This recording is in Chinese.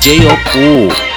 皆有个